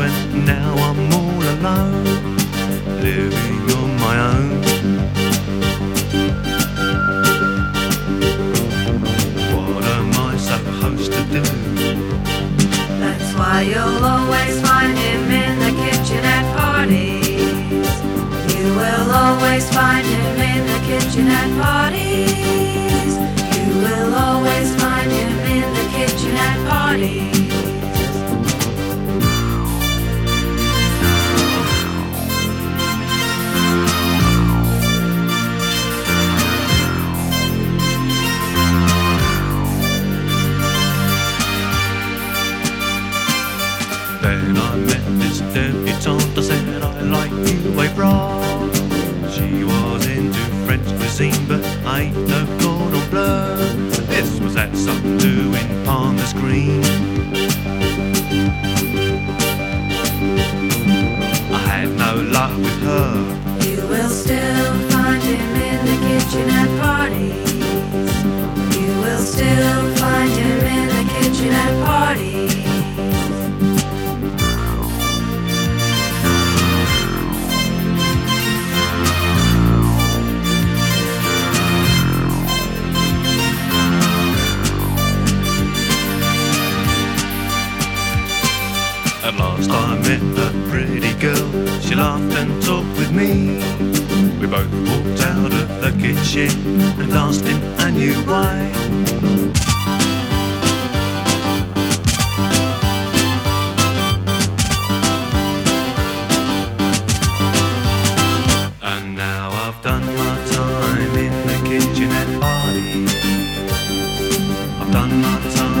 and now I'm all alone, living on my own. What am I supposed to do? That's why you'll always find him in the kitchen at parties. You will always find him in the kitchen at parties. Cuisine, but I no cordon bleu. This was at some do in Palmer's Green. I had no luck with her. You will still find him in the kitchen at parties. I met a pretty girl. She laughed and talked with me. We both walked out of the kitchen and danced in a new way. And now I've done my time in the. I've done my time.